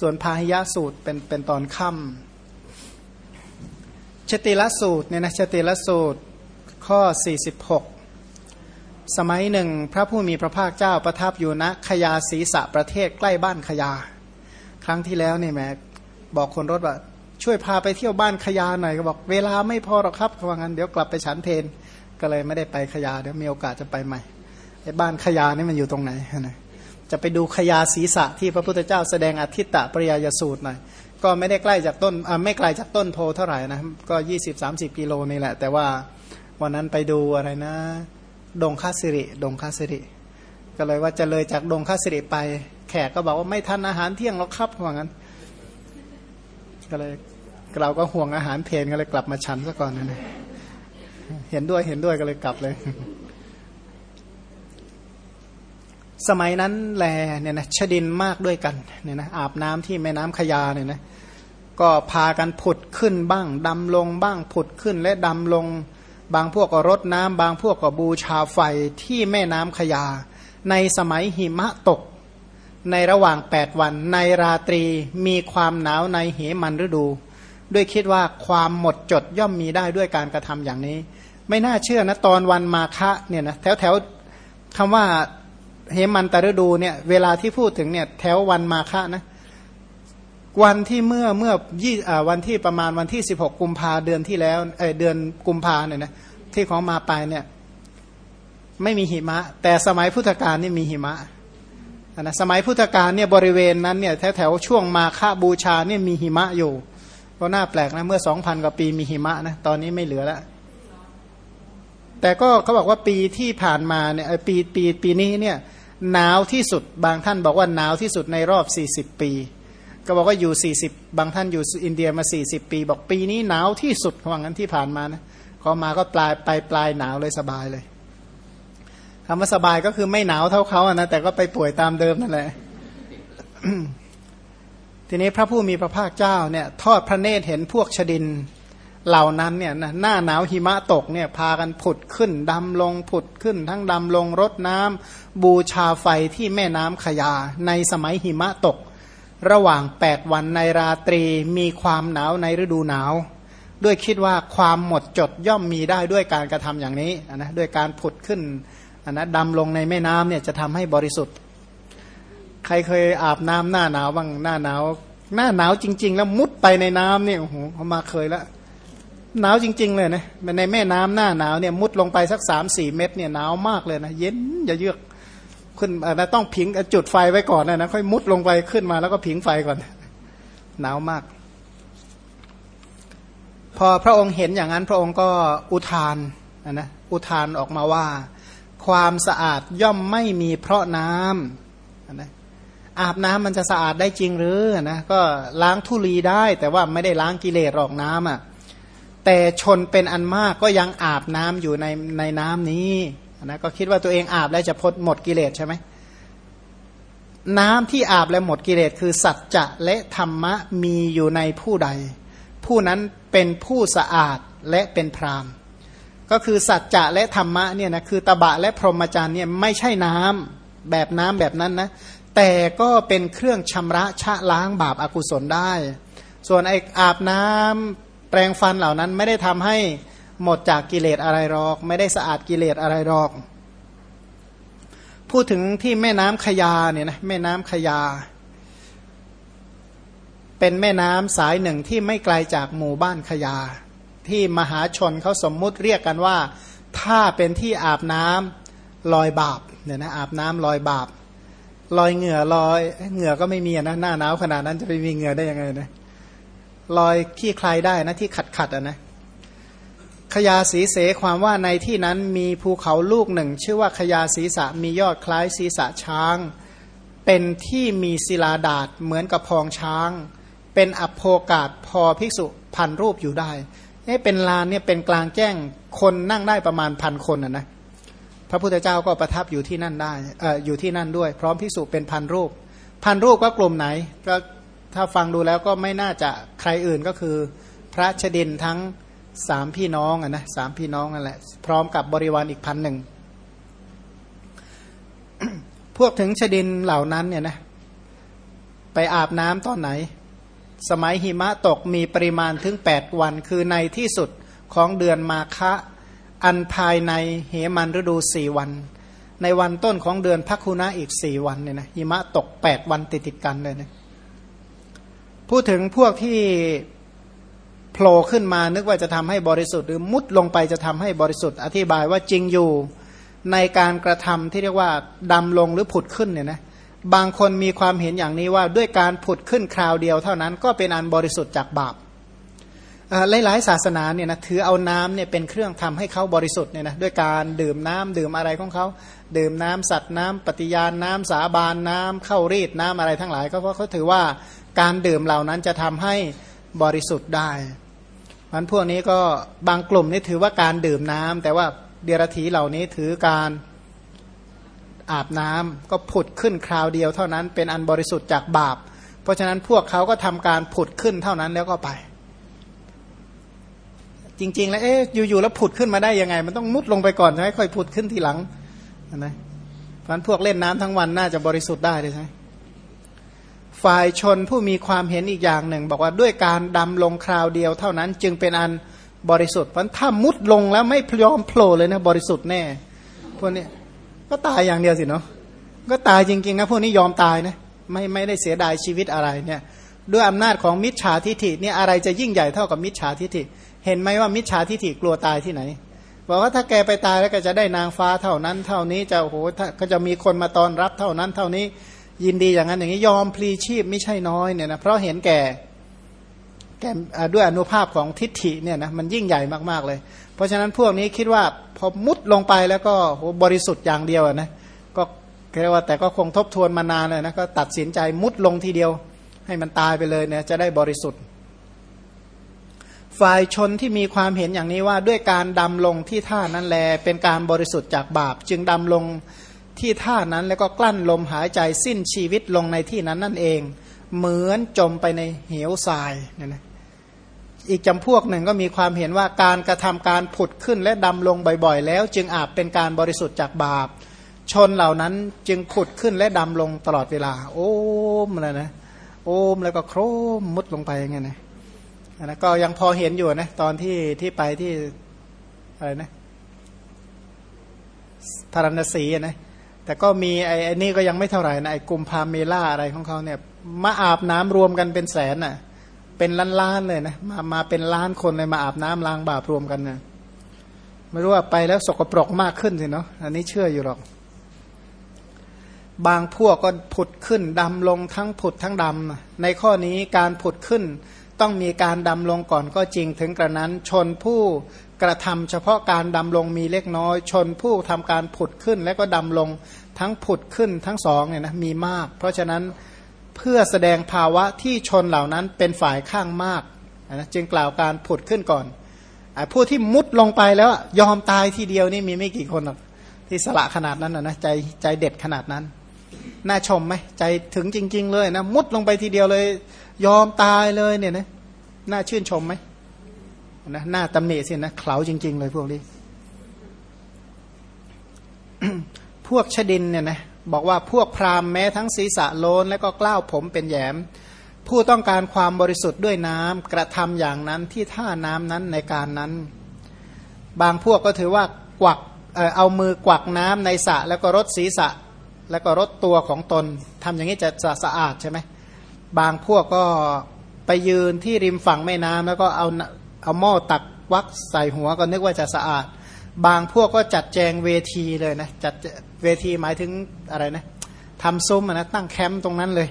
ส่วนพาหิยะสูตรเป็นเป็นตอนค่ำชติลสูตรเนี่ยนะชติลสูตรข้อ 46 สมัยหนึ่ง พระผู้มีพระภาคเจ้าประทับอยู่ณขยาศีสะประเทศใกล้บ้านขยา ครั้งที่แล้วเนี่ยแม่บอกคนรถว่า ช่วยพาไปเที่ยวบ้านขยาหน่อยก็บอกเวลาไม่พอหรอกครับเพรางั้นเดี๋ยวกลับไปฉันเพนก็เลยไม่ได้ไปขยาเดี๋ยวมีโอกาสจะไปใหม่ไอ้บ้านขยานี่มันอยู่ตรงไหนนะ จะไปดูขยาศีสะที่พระพุทธเจ้าแสดงอธิตตปริยยสูตรหน่อยก็ไม่ได้ใกล้จากต้นไม่ไกลจากต้นโพเท่าไหร่นะก็ยี่สิบสามสิบกิโลนี่แหละ แต่ว่าวันนั้นไปดูอะไรนะ ดงคาสิริ ดงคาสิริ ก็เลยว่าจะเลยจากดงคาสิริไป แขกก็บอกว่าไม่ทันอาหารเที่ยงหรอกครับว่างั้น ก็เลยเราก็ห่วงอาหารเพลนก็เลยกลับมาฉันซะก่อนนะเห็นด้วยเห็นด้วยก็เลยกลับเลย สมัยนั้นแลเนี่ยนะชดินมากด้วยกันเนี่ยนะอาบน้ำที่แม่น้ำขยาเนี่ยนะก็พากันผุดขึ้นบ้างดำลงบ้างผุดขึ้นและดำลง บางพวกก็รดน้ำบางพวกก็บูชาไฟที่แม่น้ำขยา ในสมัยหิมะตก ในระหว่างแปดวัน ในราตรีมีความหนาวในเหมันฤดู ด้วยคิดว่าความหมดจดย่อมมีได้ด้วยการกระทำอย่างนี้ ไม่น่าเชื่อนะตอนวันมาฆะเนี่ยนะแถวแถวคำว่า เหมันตฤดูเนี่ยเวลาที่พูดถึงเนี่ยแถววันมาฆะนะวันที่เมื่อเมื่อยี่วันที่ประมาณวันที่สิบหกกุมภาเดือนที่แล้วเอเดือนกุมภาเนี่ยนะที่ของมาไปเนี่ย ไม่มีหิมะ แต่สมัยพุทธกาลนี่มีหิมะนะสมัยพุทธกาลเนี่ยบริเวณนั้นเนี่ยแถวแถวช่วงมาฆบูชาเนี่ยมีหิมะอยู่ก็น่าแปลกนะเมื่อสองพันกว่าปีมีหิมะนะตอนนี้ไม่เหลือแล้วแต่ก็เขาบอกว่าปีที่ผ่านมาเนี่ยปีปีปีนี้เนี่ย หนาวที่สุดบางท่านบอกว่าหนาวที่สุดในรอบสี่สิบปี ก็บอกว่าอยู่ 40 บางท่านอยู่อินเดียมา 40 ปี บอกปีนี้หนาวที่สุดเขาว่างั้นที่ผ่านมานะพอมาก็ปลายไปปลายหนาวเลยสบายเลยคำว่าสบายก็คือไม่หนาวเท่าเขาอะนะแต่ก็ไปป่วยตามเดิมนั่นแหละทีนี้พระผู้มีพระภาคเจ้าเนี่ย ทอดพระเนตรเห็นพวกชดิน เหล่านั้นเนี่ยหน้าหนาวหิมะตกเนี่ยพากันผุดขึ้นดำลงผุดขึ้น ทั้งดำลงรดน้ำบูชาไฟที่แม่น้ำขยา ในสมัยหิมะตก ระหว่างแปดวันในราตรีมีความหนาวในฤดูหนาว ด้วยคิดว่าความหมดจดย่อมมีได้ด้วยการกระทำอย่างนี้นะด้วยการผุดขึ้นนะดำลงในแม่น้ำเนี่ยจะทำให้บริสุทธิ์ ใครเคยอาบน้ำหน้าหนาวบ้างหน้าหนาว หน้าหนาวจริง ๆ แล้วมุดไปในน้ำเนี่ยโอ้โหเขามาเคยแล้ว หนาวจริง ๆ เลยนะในแม่น้ำหน้าหนาวเนี่ยมุดลงไปสักสามสี่เมตรเนี่ยหนาวมากเลยนะเย็นอย่าเยือกขึ้นนะต้องผิงจุดไฟไว้ก่อนนะนะค่อยมุดลงไปขึ้นมาแล้วก็ผิงไฟก่อน หนาวมาก พอพระองค์เห็นอย่างนั้นพระองค์ก็อุทานนะนะอุทานออกมาว่า ความสะอาดย่อมไม่มีเพราะน้ำนะอาบน้ำมันจะสะอาดได้จริงหรือนะก็ล้างทุลีได้ แต่ว่าไม่ได้ล้างกิเลสหรอกน้ำอะ แต่ชนเป็นอันมากก็ยังอาบน้ำอยู่ในในน้ำนี้นะก็คิดว่าตัวเองอาบแล้วจะพ้นหมดกิเลสใช่ไหมน้ำที่อาบแล้วหมดกิเลสคือสัจจะและธรรมะมีอยู่ในผู้ใด ผู้นั้นเป็นผู้สะอาดและเป็นพรามก็คือสัจจะและธรรมะเนี่ยนะคือตบะและพรหมจารย์เนี่ยไม่ใช่น้ำแบบน้ำแบบนั้นนะแต่ก็เป็นเครื่องชำระชะล้างบาปอากุศลได้ ส่วนไออาบน้ำ แปรงฟันเหล่านั้นไม่ได้ทำให้หมดจากกิเลสอะไรหรอก ไม่ได้สะอาดกิเลสอะไรหรอก พูดถึงที่แม่น้ำขยาเนี่ยนะแม่น้ำขยา เป็นแม่น้ำสายหนึ่งที่ไม่ไกลจากหมู่บ้านขยา ที่มหาชนเขาสมมุติเรียกกันว่า ถ้าเป็นที่อาบน้ำลอยบาปเนี่ยนะอาบน้ำลอยบาปลอยเหงื่อลอยเหงื่อก็ไม่มีนะหน้าหนาวขนาดนั้นจะไปมีเหงื่อได้ยังไงนะ ลอยขี้ใครได้นะที่ขัดขัดอะนะขยาสีเสความว่าในที่นั้นมีภูเขาลูกหนึ่ง ชื่อว่าขยาศีสะมียอดคล้ายศีสะช้าง เป็นที่มีศิลาดาษเหมือนกับพองช้าง เป็นอโภกาศพอภิกษุพันรูปอยู่ได้เอ๊เป็นลานเนี่ยเป็นกลางแจ้งคนนั่งได้ประมาณพันคนนะนะพระพุทธเจ้าก็ประทับอยู่ที่นั่นได้เอออยู่ที่นั่นด้วย พร้อมภิกษุเป็นพันรูป พันรูปก็กลุ่มไหนก็ ถ้าฟังดูแล้วก็ไม่น่าจะใครอื่นก็คือ พระชดินทั้งสามพี่น้องอะนะสามพี่น้องนั่นแหละพร้อมกับบริวารอีกพันหนึ่งพวกถึงชดินเหล่านั้นเนี่ยนะไปอาบน้ำตอนไหน สมัยหิมะตกมีปริมาณถึง 8 วัน คือในที่สุดของเดือนมาคะ อันภายในเหมันฤดูสี่วัน ในวันต้นของเดือนพักคุณะอีกสี่วันเนี่ยนะหิมะตก 8 วันติดติดกันเลยนะ พูดถึงพวกที่โผล่ขึ้นมานึกว่าจะทำให้บริสุทธิ์ หรือมุดลงไปจะทำให้บริสุทธิ์ อธิบายว่าจริงอยู่ในการกระทำที่เรียกว่าดำลงหรือผุดขึ้นเนี่ยนะบางคนมีความเห็นอย่างนี้ว่าด้วยการผุดขึ้นคราวเดียวเท่านั้นก็เป็นอันบริสุทธิ์จากบาปหลายๆศาสนาเนี่ยนะถือเอาน้ำเนี่ยเป็นเครื่องทำให้เขาบริสุทธิ์เนี่ยนะด้วยการดื่มน้ำดื่มอะไรของเขาดื่มน้ำสัตว์น้ำปฏิญาณน้ำสาบานน้ำเข้ารีดน้ำอะไรทั้งหลายก็เพราะเขาถือว่า การดื่มเหล่านั้นจะทำให้บริสุทธิ์ได้มันพวกนี้ก็บางกลุ่มนี่ถือว่าการดื่มน้ำแต่ว่าเดียรถีเหล่านี้ถือการอาบน้ำก็ผุดขึ้นคราวเดียวเท่านั้นเป็นอันบริสุทธิ์จากบาป เพราะฉะนั้นพวกเขาก็ทำการผุดขึ้นเท่านั้นแล้วก็ไป จริง ๆ แล้วเอ๊ะอยู่ๆแล้วผุดขึ้นมาได้ยังไง มันต้องมุดลงไปก่อนใช่ไหมค่อยผุดขึ้นทีหลังนะเพราะฉนั้นพวกเล่นน้ำทั้งวันน่าจะบริสุทธิ์ได้เลยใช่ไหม ฝ่ายชนผู้มีความเห็นอีกอย่างหนึ่ง บอกว่าด้วยการดำลงคราวเดียวเท่านั้นจึงเป็นอันบริสุทธิ์เพราะถ้ามุดลงแล้วไม่ยอมโผล่เลยนะบริสุทธิ์แน่พวกนี้ก็ตายอย่างเดียวสิเนาะก็ตายจริงๆนะพวกนี้ยอมตายนะไม่ไม่ได้เสียดายชีวิตอะไรเนี่ยด้วยอำนาจของมิจฉาทิฐิเนี่ยอะไรจะยิ่งใหญ่เท่ากับมิจฉาทิฐิ เห็นไหมว่ามิจฉาทิฐิกลัวตายที่ไหนบอกว่าถ้าแกไปตายแล้วก็จะได้นางฟ้าเท่านั้น เท่านี้จะโอ้โหก็จะมีคนมาตอนรับเท่านั้น เท่านี้ ยินดีอย่างนั้นอย่างนี้ยอมพลีชีพไม่ใช่น้อยเนี่ยนะเพราะเห็นแก่แก่ด้วยอนุภาพของทิฏฐิเนี่ยนะมันยิ่งใหญ่มากๆเลย เพราะฉะนั้นพวกนี้คิดว่าพอมุดลงไปแล้วก็บริสุทธิ์อย่างเดียวนะก็เรียกว่าแต่ก็คงทบทวนมานานเลยนะก็ตัดสินใจมุดลงทีเดียว ให้มันตายไปเลยเนี่ยจะได้บริสุทธิ์ ฝ่ายชนที่มีความเห็นอย่างนี้ว่าด้วยการดำลงที่ท่านั้นแล เป็นการบริสุทธิ์จากบาป จึงดำลง ที่ท่านั้นแล้วก็กลั้นลมหายใจสิ้นชีวิตลงในที่นั้นนั่นเอง เหมือนจมไปในเหวทรายเนี่ยนะอีกจำพวกหนึ่งก็มีความเห็นว่าการกระทำการผุดขึ้นและดำลงบ่อยๆ แล้ว จึงอาจเป็นการบริสุทธิ์จากบาป ชนเหล่านั้นจึงผุดขึ้นและดำลงตลอดเวลา โอ้มเลยนะ โอ้มแล้วก็โครมมุดลงไปอย่างเงี้ยนะนะก็ยังพอเห็นอยู่นะตอนที่ที่ไปที่อะไรนะธารณสีนะ แต่ก็มีไอ้นี่ก็ยังไม่เท่าไหร่นะไอ้กลุ่มพาเมล่าอะไรของเขาเนี่ยมาอาบน้ำรวมกันเป็นแสนน่ะ เป็นล้านๆเลยนะมามาเป็นล้านคนเลยมาอาบน้ำล้างบาปรวมกันนะไม่รู้ว่าไปแล้วสกปรกมากขึ้นสิเนาะอันนี้เชื่ออยู่หรอก บางพวกก็ผุดขึ้นดำลงทั้งผุดทั้งดำในข้อนี้การผุดขึ้น ต้องมีการดำลงก่อนก็จริงถึงกระนั้น ชนผู้กระทำเฉพาะการดำลงมีเล็กน้อย ชนผู้ทำการผุดขึ้นและก็ดำลง ทั้งผุดขึ้นทั้งสองเนี่ยนะมีมาก เพราะฉะนั้นเพื่อแสดงภาวะที่ชนเหล่านั้นเป็นฝ่ายข้างมากนะจึงกล่าวการผุดขึ้นก่อนผู้ที่มุดลงไปแล้วยอมตายทีเดียวนี่มีไม่กี่คนหรอกที่สละขนาดนั้นนะใจใจเด็ดขนาดนั้น น่าชมไหมใจถึงจริง ๆ เลยนะมุดลงไปทีเดียวเลย ยอมตายเลยเนี่ยนะน่าชื่นชมไหมนะหน้าตำหนิสินะเขาจริง ๆ เลยพวกนี้ พวกชดินเนี่ยนะบอกว่าพวกพราหมณ์แม้ทั้งศีรษะโลนและก็กล้าวผมเป็นแยม ผู้ต้องการความบริสุทธิ์ด้วยน้ำกระทำอย่างนั้นที่ท่าน้ำนั้นในการนั้น บางพวกก็ถือว่ากวักเอามือกวักน้ำในสระแล้วก็รดศีรษะแล้วก็รดตัวของตนทำอย่างนี้จะสะอาดใช่ไหมบางพวกก็ไปยืนที่ริมฝั่งแม่น้ำแล้วก็เอาเอาหม้อตักวักใส่หัวก็นึกว่าจะสะอาด บางพวกก็จัดแจงเวทีเลยนะจัด เวทีหมายถึงอะไรนะทำซุ้มนะตั้งแคมป์ตรงนั้นเลย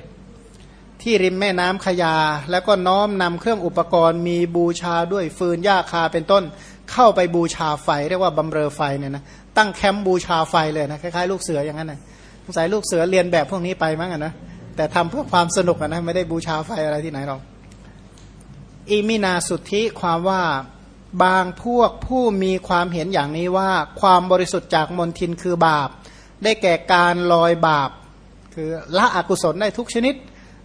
ที่ริมแม่น้ำขยา แล้วก็น้อมนำเครื่องอุปกรณ์มีบูชาด้วยฟืนหญ้าคาเป็นต้น เข้าไปบูชาไฟเรียกว่าบำเรอไฟเนี่ยนะตั้งแคมป์บูชาไฟเลยนะคล้ายๆลูกเสืออย่างนั้นนะสงสัยลูกเสือเรียนแบบพวกนี้ไปมั้งนะแต่ทำเพื่อความสนุกนะไม่ได้บูชาไฟอะไรที่ไหนหรอกอิมินาสุทธิความว่าบางพวกผู้มีความเห็นอย่างนี้ว่า ความบริสุทธิ์จากมนทินคือบาป ได้แก่การลอยบาป คือละอกุศลได้ทุกชนิด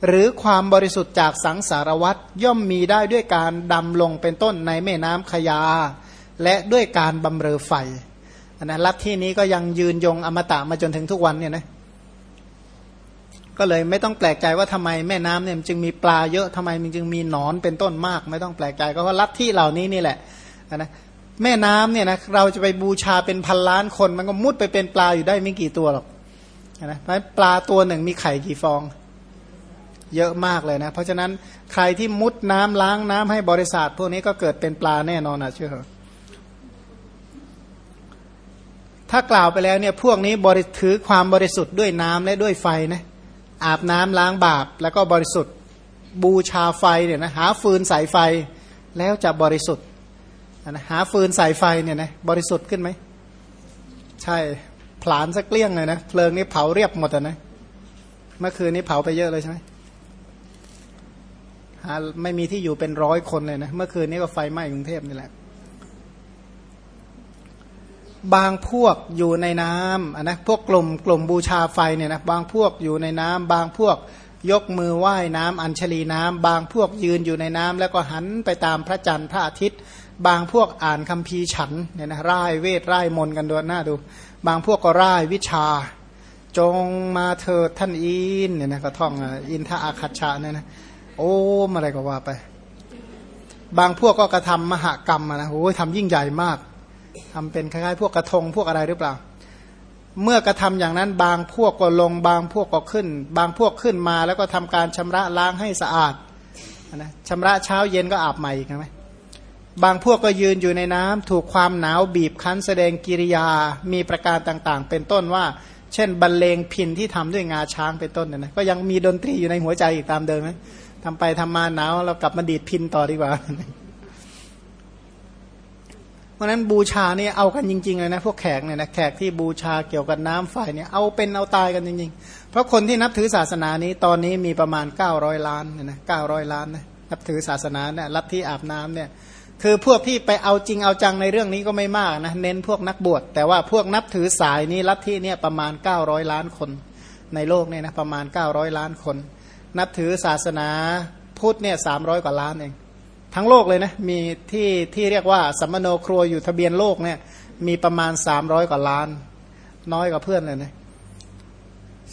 หรือความบริสุทธิ์จากสังสารวัตย่อมมีได้ด้วยการดำลงเป็นต้นในแม่น้ำขยา และด้วยการบำเรอไฟอันนั้นลัทธินี้ก็ยังยืนยงอมตะมาจนถึงทุกวันเนี่ยนะก็เลยไม่ต้องแปลกใจว่าทำไมแม่น้ำเนี่ยจึงมีปลาเยอะทำไมมันจึงมีหนอนเป็นต้นมาก ไม่ต้องแปลกใจก็เพราะลัทธิเหล่านี้นี่แหละนะ แม่น้ำเนี่ยนะเราจะไปบูชาเป็นพันล้านคน มันก็มุดไปเป็นปลาอยู่ได้ไม่กี่ตัวหรอกนะเพราะปลาตัวหนึ่งมีไข่กี่ฟอง เยอะมากเลยนะ เพราะฉะนั้นใครที่มุดน้ำล้างน้ำให้บริษัทพวกนี้ก็เกิดเป็นปลาแน่นอนนะเชื่อถ้ากล่าวไปแล้วเนี่ยพวกนี้บริถือความบริสุทธิ์ด้วยน้ำและด้วยไฟนะอาบน้ำล้างบาปแล้วก็บริสุทธิ์บูชาไฟเนี่ยนะหาฟืนใส่ไฟแล้วจะบริสุทธิ์ นะหาฟืนใส่ไฟเนี่ยนะบริสุทธิ์ขึ้นไหม ใช่ผลาญสักเกลี้ยงเลยนะเพลิงนี้เผาเรียบหมดนะเมื่อคืนนี้เผาไปเยอะเลยใช่ไหมหาไม่มีที่อยู่เป็นร้อยคนเลยนะเมื่อคืนนี้ก็ไฟไหม้กรุงเทพนี่แหละ บางพวกอยู่ในน้ำนะพวกกลุ่มกลุ่มบูชาไฟเนี่ยนะบางพวกอยู่ในน้ำบางพวกยกมือไหว้น้ำอัญชลีน้ำบางพวกยืนอยู่ในน้ำแล้วก็หันไปตามพระจันทร์พระอาทิตย์ บางพวกอ่านคัมภีร์ฉันเนี่ยนะร่ายเวทร่ายมนกันดูหน้าดู บางพวกก็ร่ายวิชา จงมาเถิดท่านอินเนี่ยนะก็ท่องอินทอาคัชชะเนี่ยนะโอ้อะไรก็ว่าไป บางพวกก็กระทำมหากรรมนะโอ้ยทำยิ่งใหญ่มากทำเป็นคล้ายๆ พวกกระทงพวกอะไรหรือเปล่า เมื่อกระทำอย่างนั้น บางพวกก็ลง บางพวกก็ขึ้น บางพวกขึ้นมาแล้วก็ทำการชำระล้างให้สะอาดนะชำระเช้าเย็นก็อาบใหม่ใช่ไหม บางพวกก็ยืนอยู่ในน้ำถูกความหนาวบีบคั้นแสดงกิริยามีประการต่างๆ เป็นต้นว่า เช่นบรรเลงพินที่ทำด้วยงาช้างเป็นต้นเนี่ยนะก็ยังมีดนตรีอยู่ในหัวใจอีกตามเดิมไหมทำไปทำมาหนาวเรากลับมาดีดพินต่อดีกว่าเพราะนั้นบูชาเนี่ยเอากันจริงๆเลยนะพวกแขกเนี่ยนะแขกที่บูชาเกี่ยวกับน้ำไฟเนี่ยเอาเป็นเอาตายกันจริงๆ เพราะคนที่นับถือศาสนานี้ตอนนี้มีประมาณ900ล้านเนี่ยนะเก้าร้อยล้านนะนับถือศาสนาเนี่ยรับที่อาบน้ำเนี่ย คือพวกที่ไปเอาจริงเอาจังในเรื่องนี้ก็ไม่มากนะเน้นพวกนักบวชแต่ว่าพวกนับถือสายนี้รับที่เนี่ยประมาณ 900 ล้านคน ในโลกเนี่ยนะประมาณ 900 ล้านคน นับถือศาสนาพุทธเนี่ยสามกว่าล้านเองทั้งโลกเลยนะมีที่ที่เรียกว่าสัมมโนครัวอยู่ทะเบียนโลกเนี่ยมีประมาณสามร้อยกว่าล้าน น้อยกว่าเพื่อนเลยนะ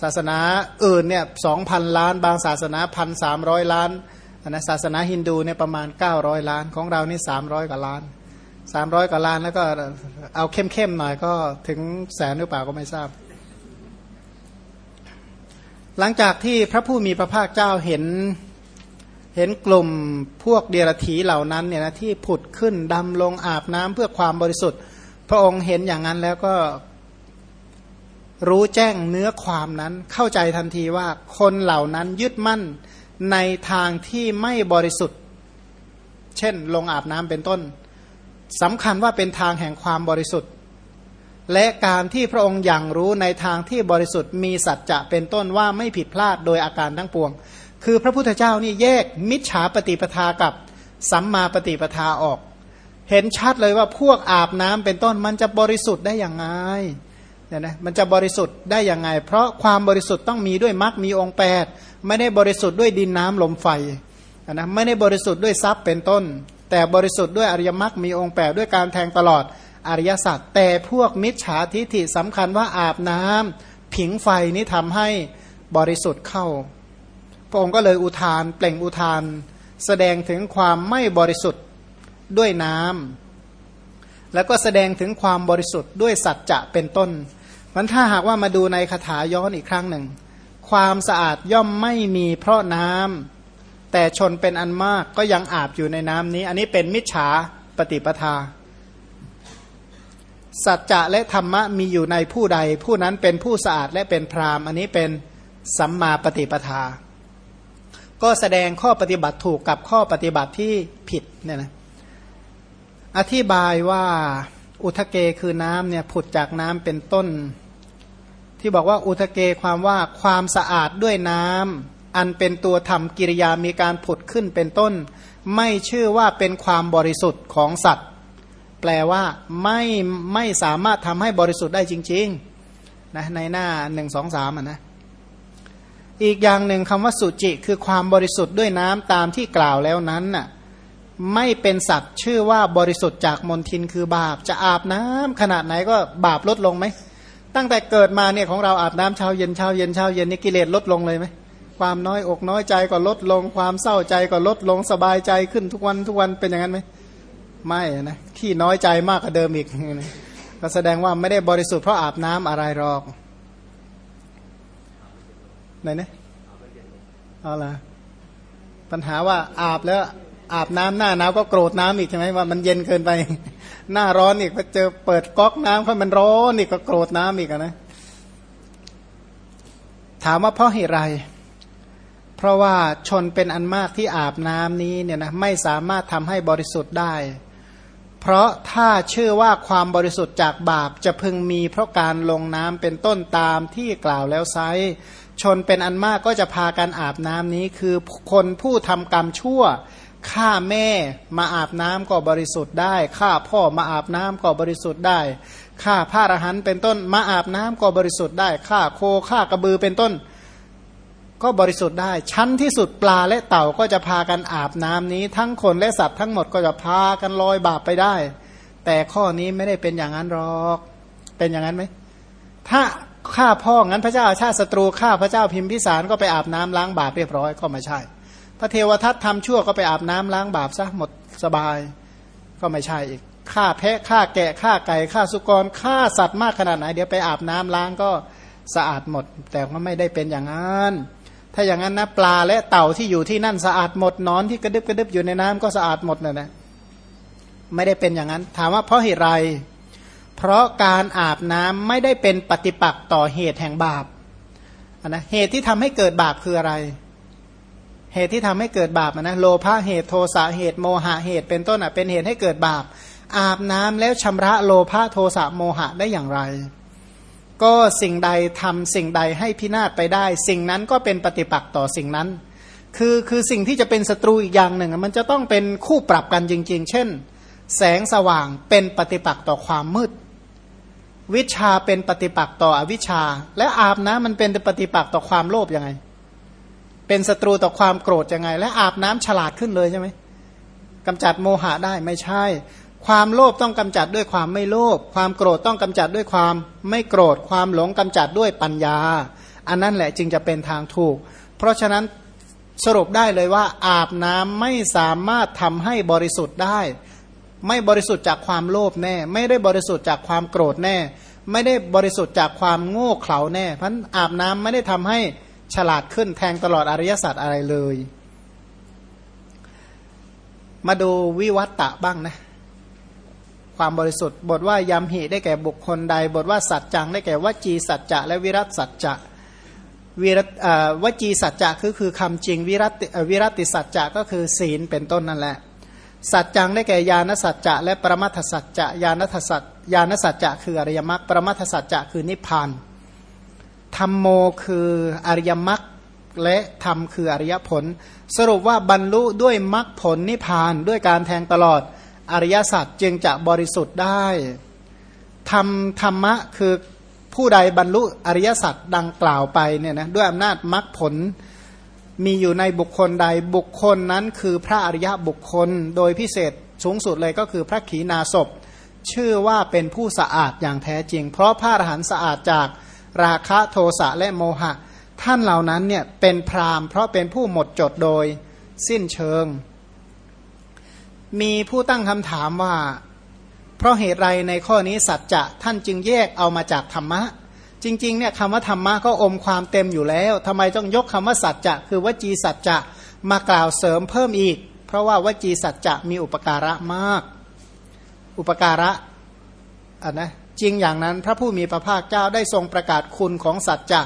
ศาสนาอื่นเนี่ยสองพันล้าน บางศาสนาพันสามร้อยล้าน นะศาสนาฮินดูเนี่ยประมาณเก้าร้อยล้านของเรานี่สามร้อยกว่าล้านสามร้อยกว่าล้านแล้วก็เอาเข้มๆหน่อยก็ถึงแสนหรือเปล่าก็ไม่ทราบ หลังจากที่พระผู้มีพระภาคเจ้าเห็นเห็นกลุ่มพวกเดียรถีเหล่านั้นเนี่ยนะที่ผุดขึ้นดำลงอาบน้ำเพื่อความบริสุทธิ์ พระองค์เห็นอย่างนั้นแล้วก็รู้แจ้งเนื้อความนั้นเข้าใจทันทีว่าคนเหล่านั้นยึดมั่น ในทางที่ไม่บริสุทธิ์ เช่น ลงอาบน้ำเป็นต้นสำคัญว่าเป็นทางแห่งความบริสุทธิ์ และการที่พระองค์อย่างรู้ในทางที่บริสุทธิ์มีสัจจะเป็นต้นว่าไม่ผิดพลาดโดยอาการทั้งปวง คือพระพุทธเจ้านี่แยกมิจฉาปฏิปทากับสัมมาปฏิปทาออก เห็นชัดเลยว่าพวกอาบน้ำเป็นต้นมันจะบริสุทธิ์ได้อย่างไงเนี่ยนะมันจะบริสุทธิ์ได้อย่างไง เพราะความบริสุทธิ์ต้องมีด้วยมรรคมีองค์แปด ไม่ได้บริสุทธิ์ด้วยดินน้ำลมไฟนะไม่ได้บริสุทธิ์ด้วยทรัพย์เป็นต้น แต่บริสุทธิ์ด้วยอริยมรรคมีองค์แปดด้วยการแทงตลอดอริยสัจแต่พวกมิจฉาทิฏฐิสำคัญว่าอาบน้ำผิงไฟนี้ทำให้บริสุทธิ์เข้า พระองค์ก็เลยอุทานเปล่งอุทาน แสดงถึงความไม่บริสุทธิ์ด้วยน้ำแล้วก็แสดงถึงความบริสุทธิ์ด้วยสัจจะเป็นต้นมันถ้าหากว่ามาดูในคาถาย้อนอีกครั้งหนึ่ง ความสะอาดย่อมไม่มีเพราะน้ำแต่ชนเป็นอันมากก็ยังอาบอยู่ในน้ำนี้ อันนี้เป็นมิจฉาปฏิปทา สัจจะและธรรมะมีอยู่ในผู้ใด ผู้นั้นเป็นผู้สะอาดและเป็นพรามอันนี้เป็นสัมมาปฏิปทา ก็แสดงข้อปฏิบัติถูกกับข้อปฏิบัติที่ผิดเนี่ยนะอธิบายว่าอุทะเกคือน้ำเนี่ยผุดจากน้ำเป็นต้น ที่บอกว่าอุทะเกความว่าความสะอาดด้วยน้ำอันเป็นตัวทำกิริยามีการผุดขึ้นเป็นต้น ไม่ชื่อว่าเป็นความบริสุทธิ์ของสัตว์ แปลว่าไม่ไม่สามารถทำให้บริสุทธิ์ได้จริงๆนะในหน้าหนึ่งสองสามอะนะอีกอย่างหนึ่งคำว่าสุจิคือความบริสุทธิ์ด้วยน้ำตามที่กล่าวแล้วนั้นน่ะไม่เป็นสัตว์ชื่อว่าบริสุทธิ์จากมลทินคือบาปจะอาบน้ำขนาดไหนก็บาปลดลงไหม ตั้งแต่เกิดมาเนี่ยของเราอาบน้ำเช้าเย็นเช้าเย็นเช้าเย็นนี่กิเลสลดลงเลยไหมความน้อยอกน้อยใจก็ลดลง ความเศร้าใจก็ลดลงสบายใจขึ้นทุกวันทุกวันเป็นอย่างนั้นไหมไม่นะขี้น้อยใจมากกว่าเดิมอีกก็แสดงว่าไม่ได้บริสุทธิ์เพราะอาบน้ำอะไรหรอกไหนเนี่ยเอาละปัญหาว่าอาบแล้ว อาบน้ำหน้าหนาวก็โกรธน้ำอีกใช่ไหมว่ามันเย็นเกินไป หน้าร้อนอีกก็เจอเปิดก๊อกน้ำเขามันร้อนอีกก็โกรธน้ำอีกนะถามว่าเพราะเหตุไร เพราะว่าชนเป็นอันมากที่อาบน้ำนี้เนี่ยนะไม่สามารถทำให้บริสุทธิ์ได้ เพราะถ้าเชื่อว่าความบริสุทธิ์จากบาปจะพึงมีเพราะการลงน้ำเป็นต้นตามที่กล่าวแล้วไซชนเป็นอันมากก็จะพากันอาบน้ำนี้ คือคนผู้ทำกรรมชั่ว ฆ่าแม่มาอาบน้ำก็บริสุทธิ์ได้ฆ่าพ่อมาอาบน้ำก็บริสุทธิ์ได้ฆ่าพระอรหันต์เป็นต้นมาอาบน้ำก็บริสุทธิ์ได้ฆ่าโคฆ่ากระบือเป็นต้น ก็บริสุทธิ์ได้ ชั้นที่สุดปลาและเต่าก็จะพากันอาบน้ำนี้ ทั้งคนและสัตว์ทั้งหมดก็จะพากันลอยบาปไปได้ แต่ข้อนี้ไม่ได้เป็นอย่างนั้นหรอกเป็นอย่างนั้นไหมถ้าฆ่าพ่องั้นพระเจ้าชาติศัตรูฆ่าพระเจ้าพิมพิสารก็ไปอาบน้ำล้างบาปเรียบร้อยก็ไม่ใช่ พระเทวทัตทำชั่วก็ไปอาบน้ำล้างบาปซะหมดสบายก็ไม่ใช่อีกฆ่าแพะฆ่าแกะฆ่าไก่ฆ่าสุกรฆ่าสัตว์มากขนาดไหน เดี๋ยวไปอาบน้ำล้างก็สะอาดหมด แต่ว่าไม่ได้เป็นอย่างนั้นถ้าอย่างนั้นนะปลาและเต่าที่อยู่ที่นั่นสะอาดหมดนอนที่กระดึบกระดึบอยู่ในน้ำก็สะอาดหมดเลยนะไม่ได้เป็นอย่างนั้น ถามว่าเพราะเหตุไร เพราะการอาบน้ำไม่ได้เป็นปฏิปักษ์ต่อเหตุแห่งบาปนะเหตุที่ทำให้เกิดบาปคืออะไร เหตุที่ทำให้เกิดบาปนะโลภะเหตุโทสะเหตุโมหะเหตุเป็นต้นอะเป็นเหตุให้เกิดบาป อาบน้ำแล้วชำระโลภะโทสะโมหะได้อย่างไร ก็สิ่งใดทำสิ่งใดให้พินาศไปได้ สิ่งนั้นก็เป็นปฏิปักษ์ต่อสิ่งนั้น คือคือสิ่งที่จะเป็นศัตรูอีกอย่างหนึ่ง มันจะต้องเป็นคู่ปรับกันจริง ๆ เช่น แสงสว่างเป็นปฏิปักษ์ต่อความมืด วิชาเป็นปฏิปักษ์ต่ออวิชาและอาบน้ำมันเป็นปฏิปักษ์ต่อความโลภยังไง เป็นศัตรูต่อความโกรธยังไง และอาบน้ำฉลาดขึ้นเลยใช่ไหมกำจัดโมหะได้ไม่ใช่ ความโลภต้องกำจัดด้วยความไม่โลภความโกรธต้องกำจัดด้วยความไม่โกรธความหลงกำจัดด้วยปัญญา อันนั้นแหละจึงจะเป็นทางถูก เพราะฉะนั้นสรุปได้เลยว่าอาบน้ำไม่สามารถทำให้บริสุทธิ์ได้ ไม่บริสุทธิ์จากความโลภแน่ ไม่ได้บริสุทธิ์จากความโกรธแน่ ไม่ได้บริสุทธิ์จากความโง่เขลาแน่ เพราะอาบน้ำไม่ได้ทำให้ ฉลาดขึ้นแทงตลอดอริยสัจอะไรเลย มาดูวิวัตตะบ้างนะ ความบริสุทธิ์ บทว่ายำหิได้แก่บุคคลใด บทว่าสัจจังได้แก่วจีสัจจะ และวิรัตสัจจะวิรัตวจีสัจจะคือคือคำจริงวิรัตวิรัติสัจจะก็คือศีลเป็นต้นนั่นแหละสัจจังได้แก่ญาณสัจจะและปรมัทสัจจะญาณทัสัจญาณสัจจะคืออริยมรรคปรมัทสัจจะคือนิพพาน ธรรมโมคืออริยมรรคและธรรมคืออริยผล สรุปว่าบรรลุด้วยมรรคผลนิพพานด้วยการแทงตลอดอริยสัจจึงจะบริสุทธิ์ได้ธรรมธรรมะคือผู้ใดบรรลุอริยสัจดังกล่าวไปเนี่ยนะด้วยอำนาจมรรคผลมีอยู่ในบุคคลใดบุคคลนั้นคือพระอริยบุคคลโดยพิเศษสูงสุดเลยก็คือพระขีณาสพชื่อว่าเป็นผู้สะอาดอย่างแท้จริง เพราะพระอรหันต์สะอาดจาก ราคะโทสะและโมหะ ท่านเหล่านั้นเนี่ยเป็นพรามเพราะเป็นผู้หมดจดโดยสิ้นเชิง มีผู้ตั้งคำถามว่า เพราะเหตุไรในข้อนี้สัจจะท่านจึงแยกเอามาจากธรรมะ จริงๆเนี่ยคำว่าธรรมะก็อมความเต็มอยู่แล้วทำไมต้องยกคำว่าสัจจะคือวจีสัจจะมากล่าวเสริมเพิ่มอีก เพราะว่าวจีสัจจะมีอุปการะมาก อุปการะอะนะ จริงอย่างนั้น พระผู้มีพระภาคเจ้าได้ทรงประกาศคุณของสัจจะ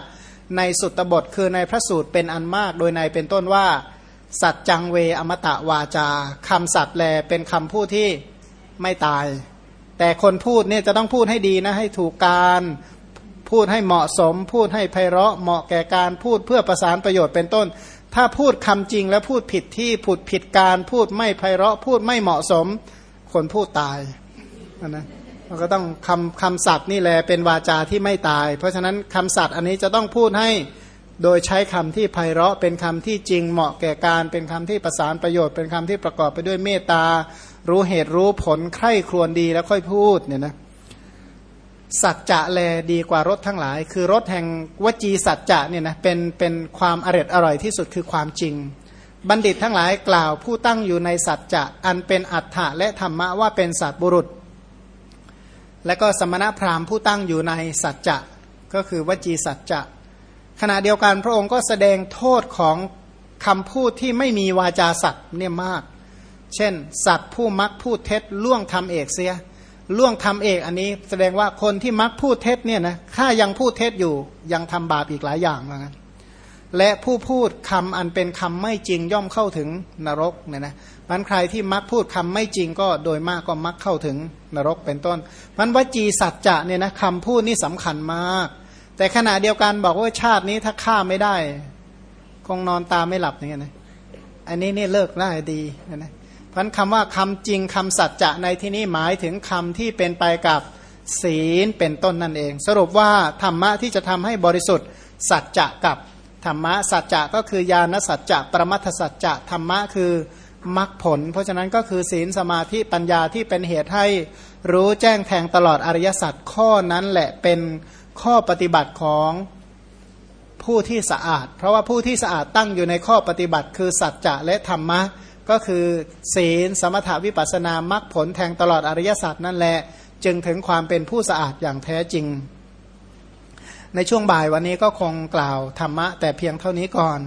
ในสุตบทคือในพระสูตรเป็นอันมาก โดยในเป็นต้นว่า สัจจังเวอมตะวาจาคำสัตว์แลเป็นคำพูดที่ไม่ตาย แต่คนพูดเนี่ยจะต้องพูดให้ดีนะให้ถูกการพูดให้เหมาะสม พูดให้ไพเราะเหมาะแก่การพูดเพื่อประสานประโยชน์เป็นต้น ถ้าพูดคำจริงแล้วพูดผิดที่พูดผิดการพูดไม่ไพเราะพูดไม่เหมาะสม คนพูดตายนะ เราก็ต้องคำคำสัตว์นี่แหละเป็นวาจาที่ไม่ตาย เพราะฉะนั้นคำสัตว์อันนี้จะต้องพูดให้โดยใช้คำที่ไพเราะเป็นคำที่จริงเหมาะแก่การ เป็นคำที่ประสานประโยชน์ เป็นคำที่ประกอบไปด้วยเมตตา รู้เหตุรู้ผลใคร่ครวญดีแล้วค่อยพูดเนี่ยนะสัจจะแลดีกว่ารสทั้งหลาย คือรสแห่งวจีสัจจะเนี่ยนะเป็นเป็นความอร่อยอร่อยที่สุดคือความจริง บัณฑิตทั้งหลายกล่าวผู้ตั้งอยู่ในสัจจะอันเป็นอัฏฐะและธรรมะว่าเป็นสัตบุรุษ และก็สมณพราหมณ์ผู้ตั้งอยู่ในสัจจะก็คือวจีสัจจะ ขณะเดียวกันพระองค์ก็แสดงโทษของคำพูดที่ไม่มีวาจาสัตว์เนี่ยมาก เช่น สัตว์ผู้มักพูดเท็จล่วงทำเอกเสียล่วงทำเอกอันนี้แสดงว่าคนที่มักพูดเท็จเนี่ยนะถ้ายังพูดเท็จอยู่ยังทำบาปอีกหลายอย่างเหมือนกัน และผู้พูดคำอันเป็นคำไม่จริงย่อมเข้าถึงนรกเนี่ยนะมันใครที่มักพูดคำไม่จริงก็โดยมากก็มักเข้าถึงนรกเป็นต้นมันวจีสัจจะเนี่ยนะคำพูดนี่สำคัญมาก แต่ขณะเดียวกันบอกว่าชาตินี้ถ้าฆ่าไม่ได้ คงนอนตาไม่หลับอย่างเงี้ยนะอันนี้นี่เลิกได้ดีนะพันคำว่าคำจริงคำสัจจะในที่นี้หมายถึงคำที่เป็นไปกับศีลเป็นต้นนั่นเอง สรุปว่าธรรมะที่จะทำให้บริสุทธิ์สัจจะกับ ธรรมะสัจจะก็คือญาณสัจจะประมัทสัจจะธรรมะคือมรรคผล เพราะฉะนั้นก็คือศีลสมาธิปัญญาที่เป็นเหตุให้รู้แจ้งแทงตลอดอริยสัจข้อนั้นแหละเป็นข้อปฏิบัติของผู้ที่สะอาด เพราะว่าผู้ที่สะอาดตั้งอยู่ในข้อปฏิบัติคือสัจจะและธรรมะ ก็คือศีล สมถาวิปัสนามรรคผลแทงตลอดอริยสัจนั่นแหละ จึงถึงความเป็นผู้สะอาดอย่างแท้จริง ในช่วงบ่ายวันนี้ก็คงกล่าวธรรมะ แต่เพียงเท่านี้ก่อน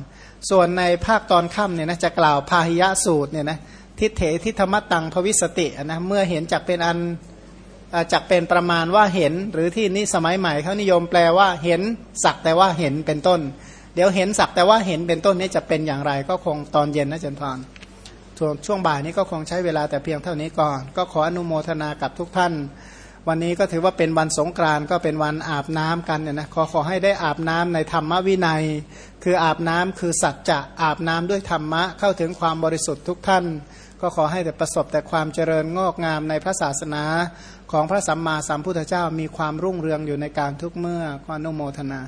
ส่วนในภาคตอนค่ำเนี่ยนะจะกล่าวพาหิยะสูตรเนี่ยนะทิเถทิธรรมตังภวิสตินะเมื่อเห็นจักเป็นอันจักเป็นประมาณว่าเห็น หรือที่นี่สมัยใหม่เขานิยมแปลว่าเห็นสักแต่ว่าเห็นเป็นต้น เดี๋ยวเห็นสักแต่ว่าเห็นเป็นต้นนี้จะเป็นอย่างไร ก็คงตอนเย็นนะเจนพรช่วงช่วงบ่ายนี้ก็คงใช้เวลาแต่เพียงเท่านี้ก่อน ก็ขออนุโมทนากับทุกท่าน วันนี้ก็ถือว่าเป็นวันสงกรานต์ก็เป็นวันอาบน้ำกันเนี่ยนะขอขอให้ได้อาบน้ำในธรรมวินัย คืออาบน้ำคือสัจจะอาบน้ำด้วยธรรมะเข้าถึงความบริสุทธิ์ทุกท่าน ก็ขอให้แต่ประสบแต่ความเจริญงอกงามในพระศาสนาของพระสัมมาสัมพุทธเจ้ามีความรุ่งเรืองอยู่ในการทุกเมื่อก็อนุโมทนา